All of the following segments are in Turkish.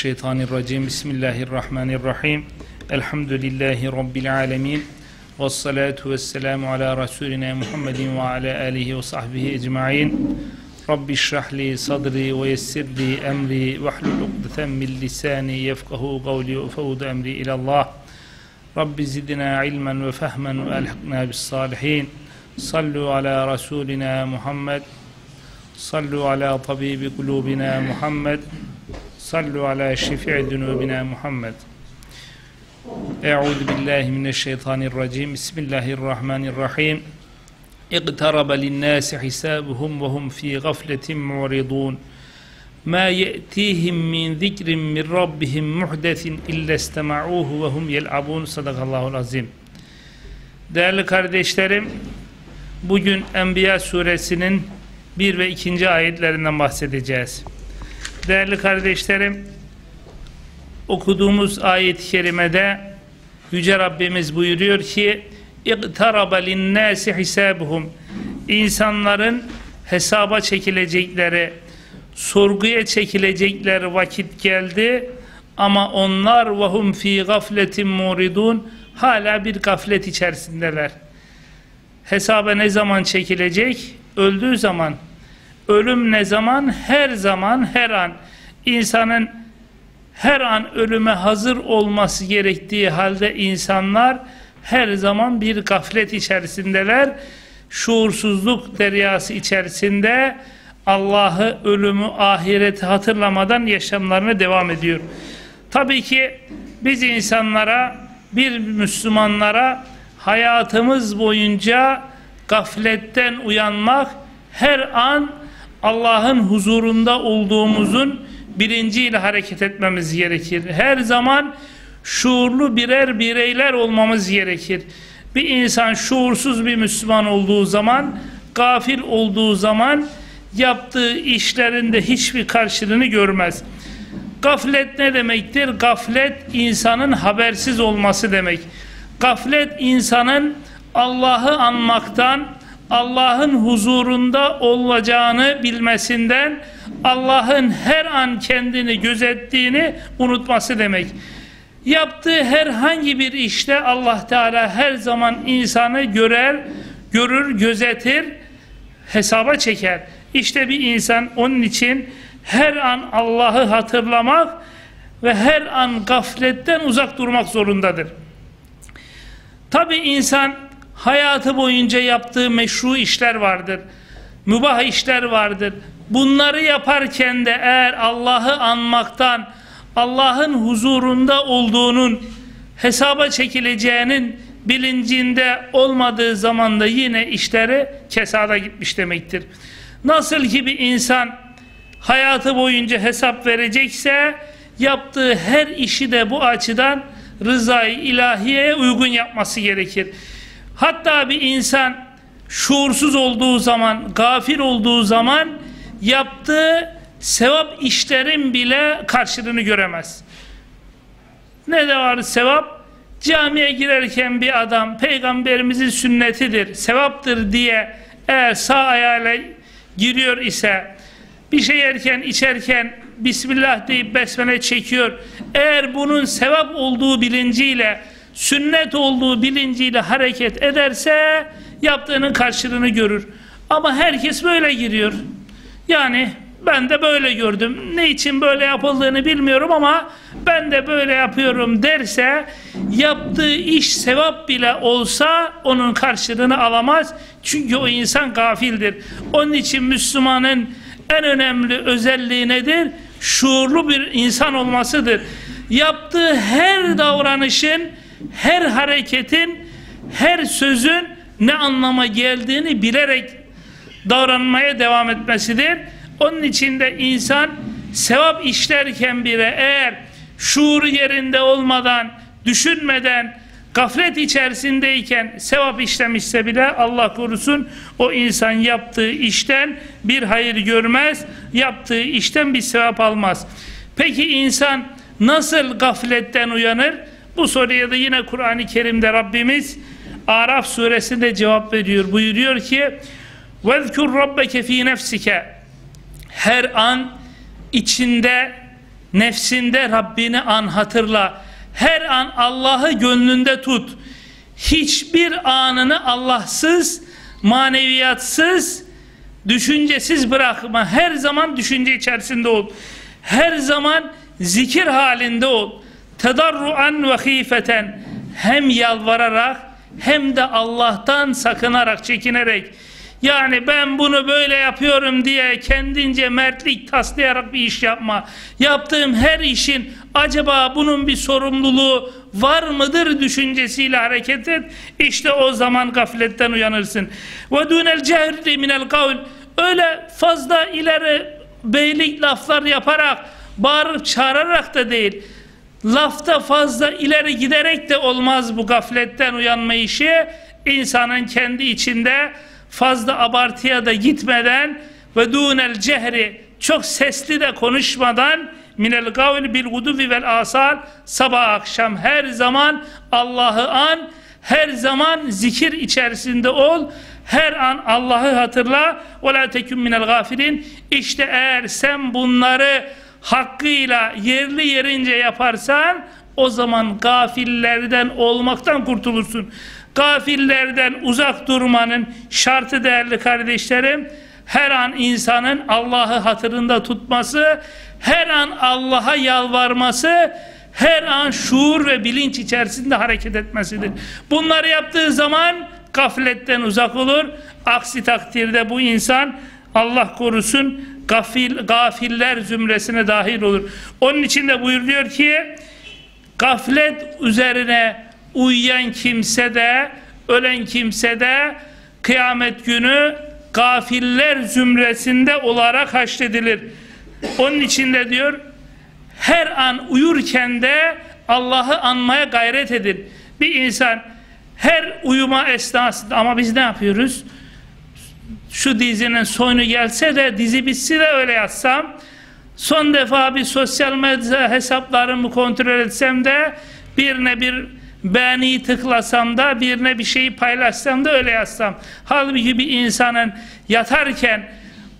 الشيطان الرجيم. بسم الله الرحمن الرحيم. الحمد لله رب العالمين والصلاة والسلام على رسولنا محمد وعلى آله وصحبه أجمعين. رب اشرح لي صدري ويسر لي أمري واحلل عقدة من لساني يفقه قولي وفوض أمري إلى الله. رب زدنا علما وفهما وألحقنا بالصالحين. صلوا على رسولنا محمد. صلوا على طبيب قلوبنا محمد. أعوذ بالله من الشيطان الرجيم بسم الله الرحمن الرحيم اقترب للناس حسابهم وهم في غفلة معرضون ما يأتيهم من ذكر من ربهم محدث إلا استمعوه وهم يلعبون صدق الله العظيم Değerli kardeşlerim, bugün Enbiya suresinin 1 ve 2. ayetlerinden bahsedeceğiz. Değerli kardeşlerim, okuduğumuz ayet-i kerimede Yüce Rabbimiz buyuruyor ki اِقْتَرَبَ لِلنَّاسِ حِسَابُهُمْ İnsanların hesaba çekilecekleri, sorguya çekilecekleri vakit geldi ama onlar وَهُمْ ف۪ي غَفْلَةٍ مُورِدُونَ Hala bir gaflet içerisindeler. Hesaba ne zaman çekilecek? Öldüğü zaman ölüm ne zaman? Her zaman, her an. İnsanın her an ölüme hazır olması gerektiği halde insanlar her zaman bir gaflet içerisindeler. Şuursuzluk deryası içerisinde Allah'ı, ölümü, ahireti hatırlamadan yaşamlarına devam ediyor. Tabii ki biz insanlara, bir Müslümanlara hayatımız boyunca gafletten uyanmak her an Allah'ın huzurunda olduğumuzun bilinciyle hareket etmemiz gerekir. Her zaman şuurlu birer bireyler olmamız gerekir. Bir insan şuursuz bir Müslüman olduğu zaman, gafil olduğu zaman yaptığı işlerinde hiçbir karşılığını görmez. Gaflet ne demektir? Gaflet insanın habersiz olması demek. Gaflet insanın Allah'ı anmaktan, Allah'ın huzurunda olacağını bilmesinden Allah'ın her an kendini gözettiğini unutması demek. Yaptığı herhangi bir işte Allah Teala her zaman insanı görer, görür, gözetir, hesaba çeker. İşte bir insan onun için her an Allah'ı hatırlamak ve her an gafletten uzak durmak zorundadır. Tabi insan hayatı boyunca yaptığı meşru işler vardır. Mübah işler vardır. Bunları yaparken de eğer Allah'ı anmaktan, Allah'ın huzurunda olduğunun hesaba çekileceğinin bilincinde olmadığı zaman da yine işleri kesada gitmiş demektir. Nasıl ki bir insan hayatı boyunca hesap verecekse yaptığı her işi de bu açıdan rızayı ilahiyeye uygun yapması gerekir. Hatta bir insan şuursuz olduğu zaman, gafil olduğu zaman yaptığı sevap işlerin bile karşılığını göremez. Ne de var sevap? Camiye girerken bir adam peygamberimizin sünnetidir, sevaptır diye eğer sağ ayağıyla giriyor ise bir şey yerken içerken Bismillah deyip besmele çekiyor. Eğer bunun sevap olduğu bilinciyle sünnet olduğu bilinciyle hareket ederse yaptığının karşılığını görür. Ama herkes böyle giriyor. Yani ben de böyle gördüm. Ne için böyle yapıldığını bilmiyorum ama ben de böyle yapıyorum derse yaptığı iş sevap bile olsa onun karşılığını alamaz. Çünkü o insan gafildir. Onun için Müslümanın en önemli özelliği nedir? Şuurlu bir insan olmasıdır. Yaptığı her davranışın her hareketin, her sözün ne anlama geldiğini bilerek davranmaya devam etmesidir. Onun için de insan sevap işlerken bile eğer şuuru yerinde olmadan, düşünmeden, gaflet içerisindeyken sevap işlemişse bile Allah korusun o insan yaptığı işten bir hayır görmez, yaptığı işten bir sevap almaz. Peki insan nasıl gafletten uyanır? Bu soruya da yine Kur'an-ı Kerim'de Rabbimiz Araf suresinde cevap veriyor. Buyuruyor ki وَذْكُرْ رَبَّكَ ف۪ي نَفْسِكَ Her an içinde nefsinde Rabbini an hatırla. Her an Allah'ı gönlünde tut. Hiçbir anını Allahsız, maneviyatsız, düşüncesiz bırakma. Her zaman düşünce içerisinde ol. Her zaman zikir halinde ol. Tedarruan ve hifeten hem yalvararak hem de Allah'tan sakınarak, çekinerek yani ben bunu böyle yapıyorum diye kendince mertlik taslayarak bir iş yapma. Yaptığım her işin acaba bunun bir sorumluluğu var mıdır düşüncesiyle hareket et. İşte o zaman gafletten uyanırsın. Ve dunel cehri minel kavl. Öyle fazla ileri beylik laflar yaparak, bağırıp çağırarak da değil. Lafta fazla ileri giderek de olmaz bu gafletten uyanma işi. İnsanın kendi içinde fazla abartıya da gitmeden ve dunel cehri çok sesli de konuşmadan minel gavli bil guduvi vel asal sabah akşam her zaman Allah'ı an her zaman zikir içerisinde ol her an Allah'ı hatırla ve la tekun minel gafilin işte eğer sen bunları hakkıyla yerli yerince yaparsan o zaman gafillerden olmaktan kurtulursun gafillerden uzak durmanın şartı değerli kardeşlerim her an insanın Allah'ı hatırında tutması her an Allah'a yalvarması her an şuur ve bilinç içerisinde hareket etmesidir. Bunları yaptığı zaman gafletten uzak olur. Aksi takdirde bu insan Allah korusun gafil, gafiller zümresine dahil olur. Onun için de buyuruyor ki gaflet üzerine uyuyan kimse de ölen kimse de kıyamet günü gafiller zümresinde olarak haşredilir. Onun için de diyor her an uyurken de Allah'ı anmaya gayret edin. Bir insan her uyuma esnasında ama biz ne yapıyoruz? Şu dizinin sonu gelse de dizi bitsi de öyle yatsam son defa bir sosyal medya hesaplarımı kontrol etsem de birine bir beğeniyi tıklasam da birine bir şeyi paylaşsam da öyle yazsam. Halbuki bir insanın yatarken,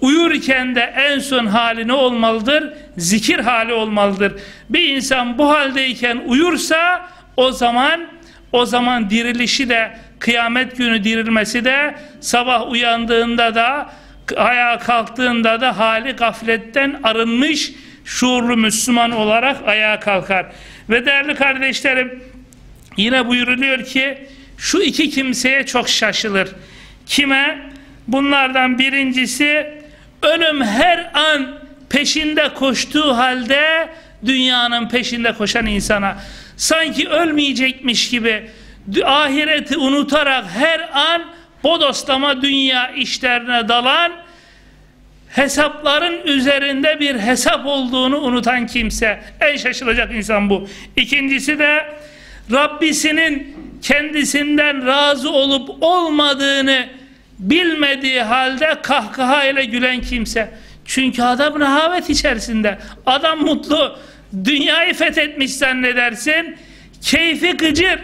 uyurken de en son hali ne olmalıdır? Zikir hali olmalıdır. Bir insan bu haldeyken uyursa o zaman o zaman dirilişi de kıyamet günü dirilmesi de sabah uyandığında da ayağa kalktığında da hali gafletten arınmış şuurlu Müslüman olarak ayağa kalkar. Ve değerli kardeşlerim Yine buyuruluyor ki şu iki kimseye çok şaşılır. Kime? Bunlardan birincisi ölüm her an peşinde koştuğu halde dünyanın peşinde koşan insana sanki ölmeyecekmiş gibi ahireti unutarak her an bodoslama dünya işlerine dalan hesapların üzerinde bir hesap olduğunu unutan kimse en şaşılacak insan bu. İkincisi de Rabbisinin kendisinden razı olup olmadığını bilmediği halde kahkaha ile gülen kimse. Çünkü adam rehavet içerisinde. Adam mutlu. Dünyayı fethetmiş zannedersin. Keyfi gıcır.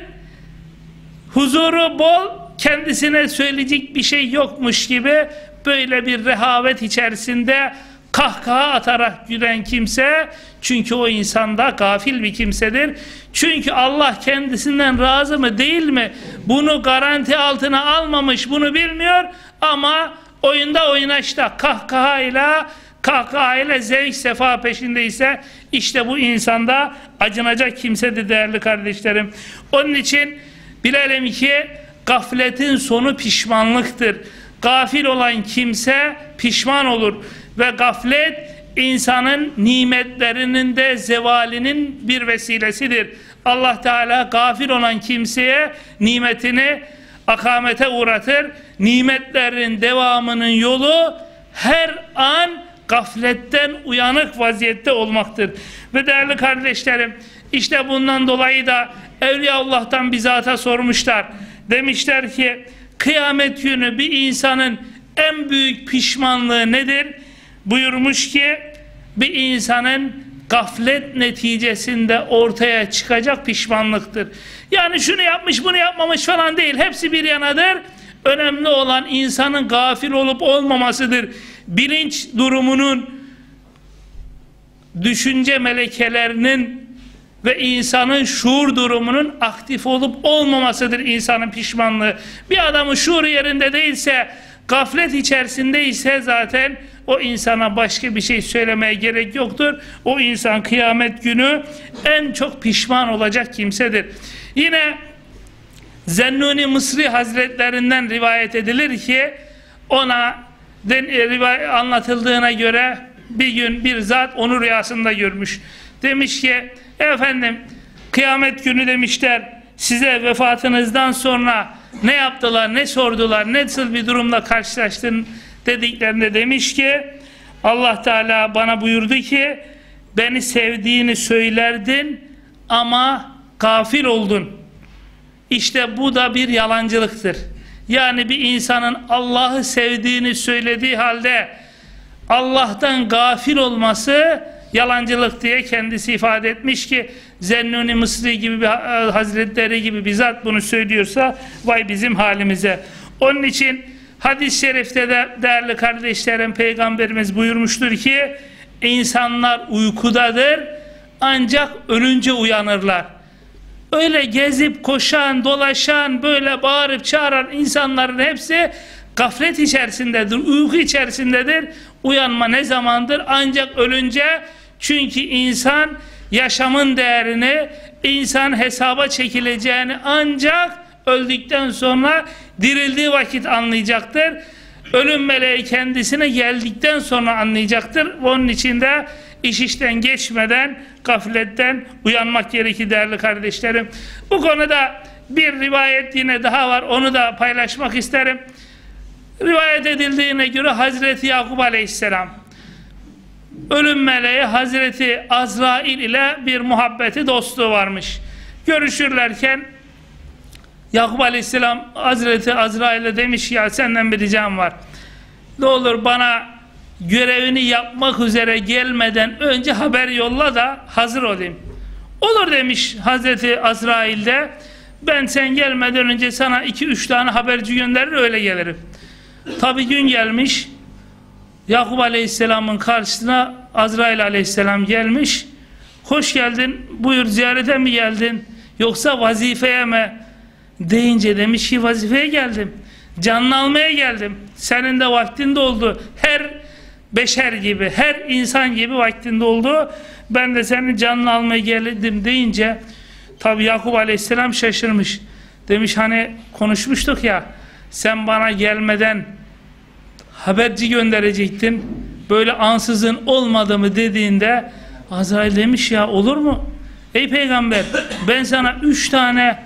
Huzuru bol. Kendisine söyleyecek bir şey yokmuş gibi böyle bir rehavet içerisinde kahkaha atarak gülen kimse çünkü o insanda gafil bir kimsedir. Çünkü Allah kendisinden razı mı değil mi? Bunu garanti altına almamış bunu bilmiyor ama oyunda oynaşta kahkahayla kahkahayla zevk sefa peşindeyse işte bu insanda acınacak kimsedir değerli kardeşlerim. Onun için bilelim ki gafletin sonu pişmanlıktır. Gafil olan kimse pişman olur ve gaflet insanın nimetlerinin de zevalinin bir vesilesidir. Allah Teala gafil olan kimseye nimetini akamete uğratır. Nimetlerin devamının yolu her an gafletten uyanık vaziyette olmaktır. Ve değerli kardeşlerim işte bundan dolayı da Evliya Allah'tan bizata sormuşlar. Demişler ki kıyamet günü bir insanın en büyük pişmanlığı nedir? buyurmuş ki bir insanın gaflet neticesinde ortaya çıkacak pişmanlıktır. Yani şunu yapmış bunu yapmamış falan değil. Hepsi bir yanadır. Önemli olan insanın gafil olup olmamasıdır. Bilinç durumunun düşünce melekelerinin ve insanın şuur durumunun aktif olup olmamasıdır insanın pişmanlığı. Bir adamın şuur yerinde değilse, gaflet içerisindeyse zaten o insana başka bir şey söylemeye gerek yoktur. O insan kıyamet günü en çok pişman olacak kimsedir. Yine Zennuni Mısri Hazretlerinden rivayet edilir ki ona e, anlatıldığına göre bir gün bir zat onu rüyasında görmüş. Demiş ki efendim kıyamet günü demişler size vefatınızdan sonra ne yaptılar ne sordular nasıl bir durumla karşılaştın dediklerinde demiş ki Allah Teala bana buyurdu ki beni sevdiğini söylerdin ama gafil oldun. İşte bu da bir yalancılıktır. Yani bir insanın Allah'ı sevdiğini söylediği halde Allah'tan gafil olması yalancılık diye kendisi ifade etmiş ki Zennuni Mısri gibi bir hazretleri gibi bizzat bunu söylüyorsa vay bizim halimize. Onun için hadis-i şerifte de değerli kardeşlerim peygamberimiz buyurmuştur ki insanlar uykudadır ancak ölünce uyanırlar. Öyle gezip koşan, dolaşan, böyle bağırıp çağıran insanların hepsi gaflet içerisindedir, uyku içerisindedir. Uyanma ne zamandır? Ancak ölünce çünkü insan yaşamın değerini, insan hesaba çekileceğini ancak öldükten sonra dirildiği vakit anlayacaktır. Ölüm meleği kendisine geldikten sonra anlayacaktır. Onun için de iş işten geçmeden gafletten uyanmak gerekir değerli kardeşlerim. Bu konuda bir rivayet yine daha var. Onu da paylaşmak isterim. Rivayet edildiğine göre Hazreti Yakup Aleyhisselam ölüm meleği Hazreti Azrail ile bir muhabbeti dostluğu varmış. Görüşürlerken Yakup Aleyhisselam Hazreti Azrail'e demiş ya senden bir ricam var. Ne olur bana görevini yapmak üzere gelmeden önce haber yolla da hazır olayım. Olur demiş Hazreti Azrail de ben sen gelmeden önce sana iki üç tane haberci gönderir öyle gelirim. Tabi gün gelmiş Yakup Aleyhisselam'ın karşısına Azrail Aleyhisselam gelmiş. Hoş geldin buyur ziyarete mi geldin yoksa vazifeye mi? Deyince demiş ki vazifeye geldim. Canını almaya geldim. Senin de vaktinde oldu. Her beşer gibi, her insan gibi vaktinde oldu. Ben de senin canını almaya geldim deyince tabi Yakup Aleyhisselam şaşırmış. Demiş hani konuşmuştuk ya sen bana gelmeden haberci gönderecektin. Böyle ansızın olmadı mı dediğinde Azrail demiş ya olur mu? Ey peygamber ben sana üç tane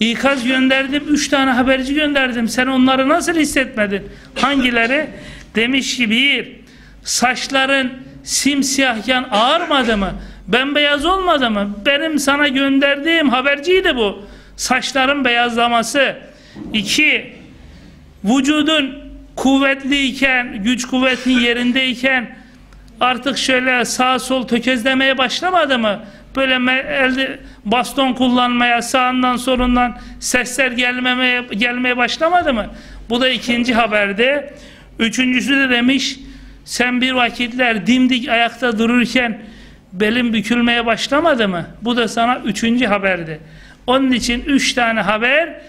ikaz gönderdim, üç tane haberci gönderdim. Sen onları nasıl hissetmedin? Hangileri? Demiş ki bir, saçların simsiyahken ağarmadı mı? Bembeyaz olmadı mı? Benim sana gönderdiğim haberciydi bu. Saçların beyazlaması. İki, vücudun kuvvetliyken, güç kuvvetin yerindeyken artık şöyle sağ sol tökezlemeye başlamadı mı? Böyle elde baston kullanmaya, sağından solundan sesler gelmemeye gelmeye başlamadı mı? Bu da ikinci haberde. Üçüncüsü de demiş sen bir vakitler dimdik ayakta dururken belin bükülmeye başlamadı mı? Bu da sana üçüncü haberdi. Onun için üç tane haber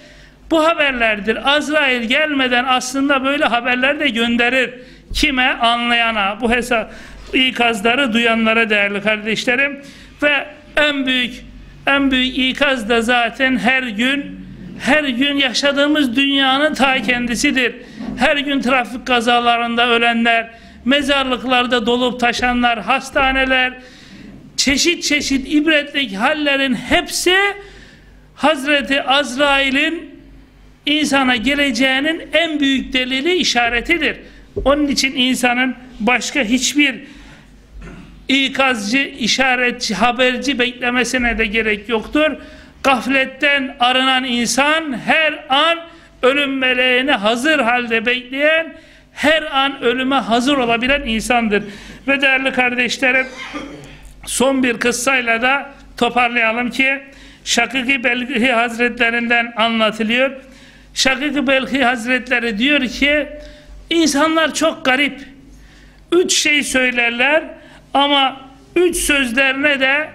bu haberlerdir. Azrail gelmeden aslında böyle haberler de gönderir. Kime? Anlayana. Bu hesap ikazları duyanlara değerli kardeşlerim. Ve en büyük en büyük ikaz da zaten her gün her gün yaşadığımız dünyanın ta kendisidir. Her gün trafik kazalarında ölenler, mezarlıklarda dolup taşanlar, hastaneler, çeşit çeşit ibretlik hallerin hepsi Hazreti Azrail'in insana geleceğinin en büyük delili işaretidir. Onun için insanın başka hiçbir ikazcı, işaretçi, haberci beklemesine de gerek yoktur. Gafletten arınan insan her an ölüm meleğini hazır halde bekleyen, her an ölüme hazır olabilen insandır. Ve değerli kardeşlerim, son bir kıssayla da toparlayalım ki, Şakiki Belgi Hazretlerinden anlatılıyor. Şakik Belki Hazretleri diyor ki insanlar çok garip. Üç şey söylerler ama üç sözlerine de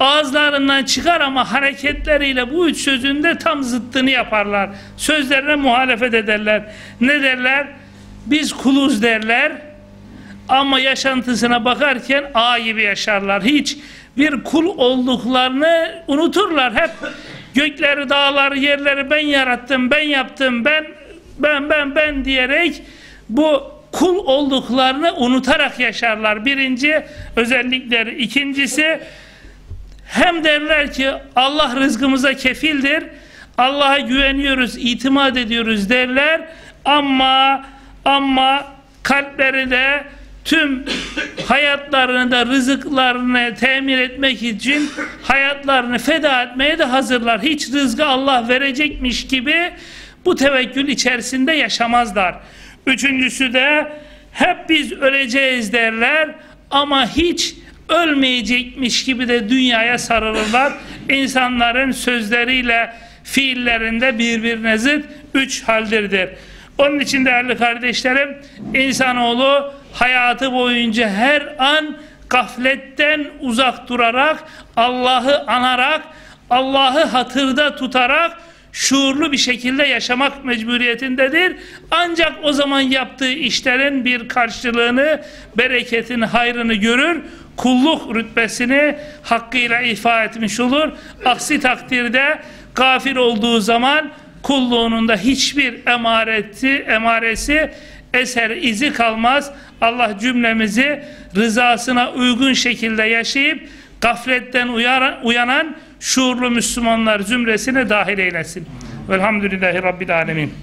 ağızlarından çıkar ama hareketleriyle bu üç sözün de tam zıttını yaparlar. Sözlerine muhalefet ederler. Ne derler? Biz kuluz derler ama yaşantısına bakarken ağ gibi yaşarlar. Hiç bir kul olduklarını unuturlar. Hep gökleri, dağları, yerleri ben yarattım, ben yaptım, ben ben ben ben diyerek bu kul olduklarını unutarak yaşarlar. Birinci özellikleri. İkincisi hem derler ki Allah rızkımıza kefildir. Allah'a güveniyoruz, itimat ediyoruz derler. Ama ama kalpleri de tüm hayatlarını da rızıklarını temin etmek için hayatlarını feda etmeye de hazırlar. Hiç rızkı Allah verecekmiş gibi bu tevekkül içerisinde yaşamazlar. Üçüncüsü de hep biz öleceğiz derler ama hiç ölmeyecekmiş gibi de dünyaya sarılırlar. İnsanların sözleriyle fiillerinde birbirine zıt üç haldirdir. Onun için değerli kardeşlerim insanoğlu hayatı boyunca her an gafletten uzak durarak Allah'ı anarak Allah'ı hatırda tutarak şuurlu bir şekilde yaşamak mecburiyetindedir. Ancak o zaman yaptığı işlerin bir karşılığını, bereketini, hayrını görür. Kulluk rütbesini hakkıyla ifa etmiş olur. Aksi takdirde gafir olduğu zaman kulluğunun da hiçbir emareti, emaresi, eser, izi kalmaz. Allah cümlemizi rızasına uygun şekilde yaşayıp gafletten uyanan şuurlu Müslümanlar zümresine dahil eylesin. Velhamdülillahi Rabbil Alemin.